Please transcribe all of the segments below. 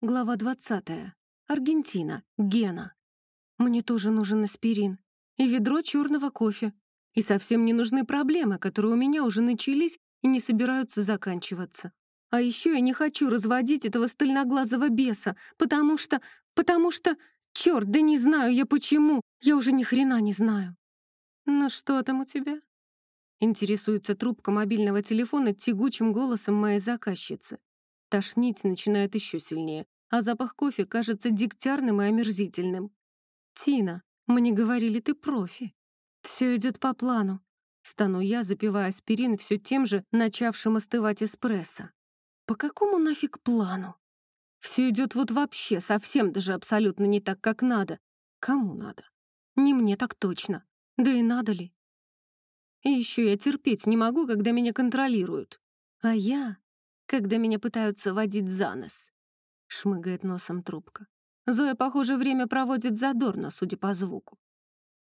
Глава 20. Аргентина. Гена. Мне тоже нужен аспирин. И ведро черного кофе. И совсем не нужны проблемы, которые у меня уже начались и не собираются заканчиваться. А еще я не хочу разводить этого стальноглазого беса, потому что... потому что... Черт, да не знаю я почему. Я уже ни хрена не знаю. «Ну что там у тебя?» Интересуется трубка мобильного телефона тягучим голосом моей заказчицы. Тошнить начинает еще сильнее, а запах кофе кажется дегтярным и омерзительным. «Тина, мне говорили, ты профи. Все идет по плану». Стану я, запивая аспирин все тем же, начавшим остывать эспрессо. «По какому нафиг плану? Все идет вот вообще, совсем даже абсолютно не так, как надо. Кому надо? Не мне так точно. Да и надо ли? И еще я терпеть не могу, когда меня контролируют. А я когда меня пытаются водить за нос», — шмыгает носом трубка. Зоя, похоже, время проводит задорно, судя по звуку.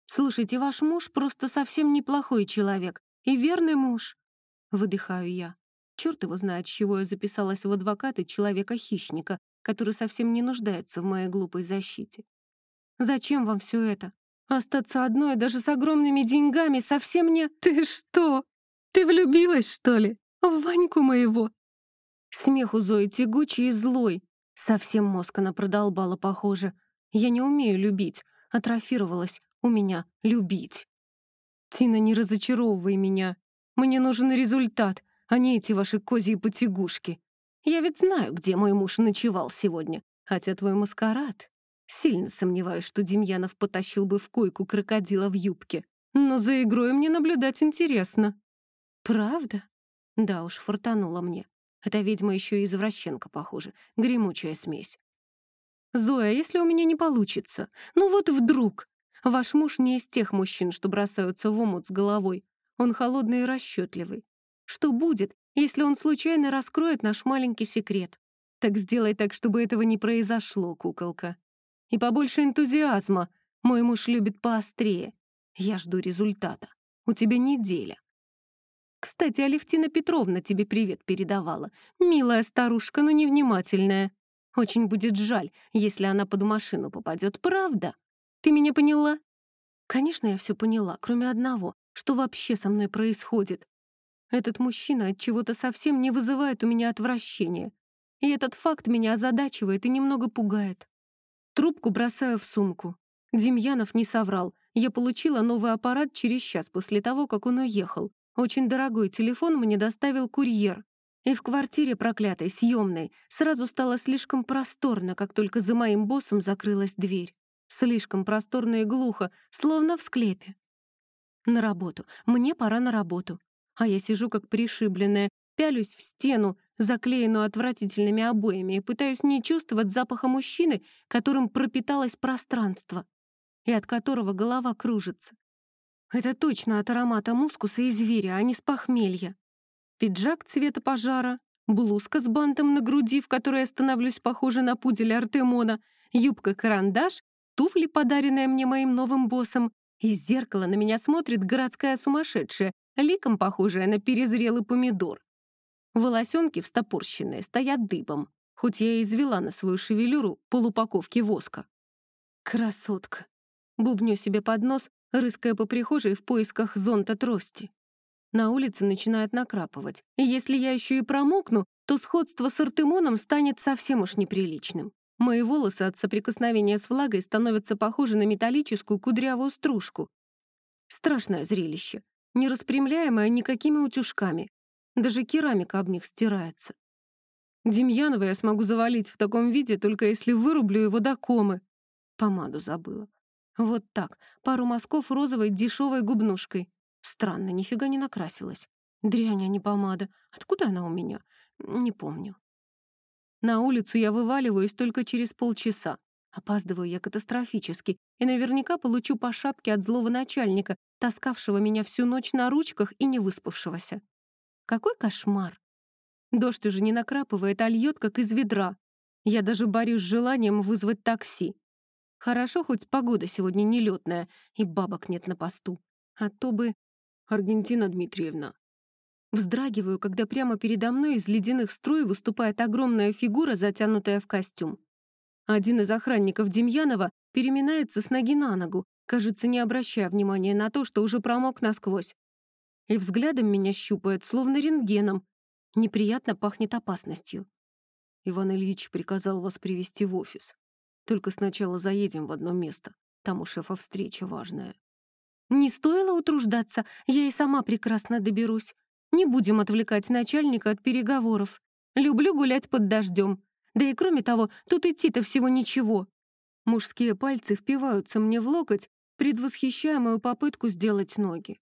«Слушайте, ваш муж просто совсем неплохой человек и верный муж», — выдыхаю я. Черт его знает, с чего я записалась в адвокаты человека-хищника, который совсем не нуждается в моей глупой защите. «Зачем вам все это? Остаться одной даже с огромными деньгами совсем не... Ты что? Ты влюбилась, что ли? В Ваньку моего?» Смех у Зои тягучий и злой. Совсем мозг она продолбала, похоже. Я не умею любить. Атрофировалась у меня любить. Тина, не разочаровывай меня. Мне нужен результат, а не эти ваши козьи потягушки. Я ведь знаю, где мой муж ночевал сегодня, хотя твой маскарад. Сильно сомневаюсь, что Демьянов потащил бы в койку крокодила в юбке. Но за игрой мне наблюдать интересно. Правда? Да уж, фортануло мне. Эта ведьма еще и извращенка, похоже. Гремучая смесь. «Зоя, если у меня не получится? Ну вот вдруг? Ваш муж не из тех мужчин, что бросаются в омут с головой. Он холодный и расчетливый. Что будет, если он случайно раскроет наш маленький секрет? Так сделай так, чтобы этого не произошло, куколка. И побольше энтузиазма. Мой муж любит поострее. Я жду результата. У тебя неделя. Кстати, Алевтина Петровна тебе привет передавала. Милая старушка, но невнимательная. Очень будет жаль, если она под машину попадет, правда? Ты меня поняла? Конечно, я все поняла, кроме одного, что вообще со мной происходит. Этот мужчина от чего-то совсем не вызывает у меня отвращения. И этот факт меня озадачивает и немного пугает. Трубку бросаю в сумку. Демьянов не соврал. Я получила новый аппарат через час после того, как он уехал. Очень дорогой телефон мне доставил курьер. И в квартире проклятой, съемной, сразу стало слишком просторно, как только за моим боссом закрылась дверь. Слишком просторно и глухо, словно в склепе. На работу. Мне пора на работу. А я сижу как пришибленная, пялюсь в стену, заклеенную отвратительными обоями, и пытаюсь не чувствовать запаха мужчины, которым пропиталось пространство, и от которого голова кружится. Это точно от аромата мускуса и зверя, а не с похмелья. Пиджак цвета пожара, блузка с бантом на груди, в которой я становлюсь похожа на пуделя Артемона, юбка-карандаш, туфли, подаренные мне моим новым боссом, из зеркала на меня смотрит городская сумасшедшая, ликом похожая на перезрелый помидор. Волосенки встопорщенные стоят дыбом, хоть я и извела на свою шевелюру полупаковки воска. Красотка. Бубню себе под нос, рыская по прихожей в поисках зонта трости. На улице начинает накрапывать, и если я еще и промокну, то сходство с Артемоном станет совсем уж неприличным. Мои волосы от соприкосновения с влагой становятся похожи на металлическую кудрявую стружку. Страшное зрелище, не распрямляемое никакими утюжками. Даже керамика об них стирается. Демьянова я смогу завалить в таком виде, только если вырублю его до комы. Помаду забыла. Вот так, пару мазков розовой дешевой губнушкой. Странно, нифига не накрасилась. Дрянь, а не помада. Откуда она у меня? Не помню. На улицу я вываливаюсь только через полчаса. Опаздываю я катастрофически и наверняка получу по шапке от злого начальника, таскавшего меня всю ночь на ручках и не выспавшегося. Какой кошмар! Дождь уже не накрапывает, а льет, как из ведра. Я даже борюсь с желанием вызвать такси. Хорошо, хоть погода сегодня нелетная, и бабок нет на посту. А то бы... Аргентина Дмитриевна. Вздрагиваю, когда прямо передо мной из ледяных струй выступает огромная фигура, затянутая в костюм. Один из охранников Демьянова переминается с ноги на ногу, кажется, не обращая внимания на то, что уже промок насквозь. И взглядом меня щупает, словно рентгеном. Неприятно пахнет опасностью. Иван Ильич приказал вас привести в офис. Только сначала заедем в одно место. Там у шефа встреча важная. Не стоило утруждаться, я и сама прекрасно доберусь. Не будем отвлекать начальника от переговоров. Люблю гулять под дождем. Да и кроме того, тут идти-то всего ничего. Мужские пальцы впиваются мне в локоть, предвосхищая мою попытку сделать ноги.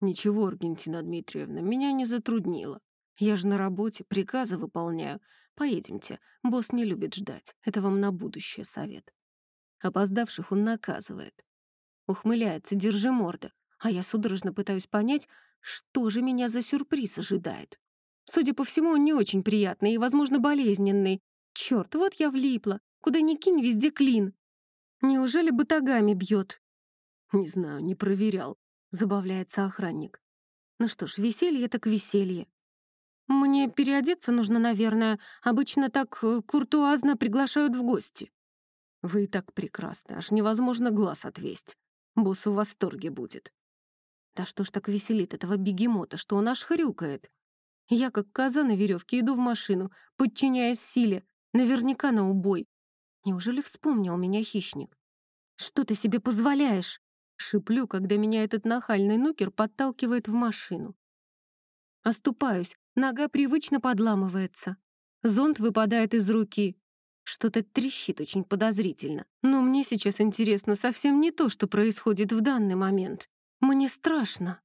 Ничего, Аргентина Дмитриевна, меня не затруднило. Я же на работе, приказы выполняю. Поедемте, босс не любит ждать. Это вам на будущее совет. Опоздавших он наказывает. Ухмыляется, держи морда. А я судорожно пытаюсь понять, что же меня за сюрприз ожидает? Судя по всему, он не очень приятный и, возможно, болезненный. Черт, вот я влипла. Куда ни кинь, везде клин. Неужели батагами бьет? Не знаю, не проверял. Забавляется охранник. Ну что ж, веселье так веселье. Мне переодеться нужно, наверное. Обычно так э, куртуазно приглашают в гости. Вы и так прекрасны, аж невозможно глаз отвесть. Босс в восторге будет. Да что ж так веселит этого бегемота, что он аж хрюкает? Я, как коза на веревке, иду в машину, подчиняясь силе, наверняка на убой. Неужели вспомнил меня хищник? «Что ты себе позволяешь?» Шиплю, когда меня этот нахальный нукер подталкивает в машину. Оступаюсь, нога привычно подламывается. Зонт выпадает из руки. Что-то трещит очень подозрительно. Но мне сейчас интересно совсем не то, что происходит в данный момент. Мне страшно.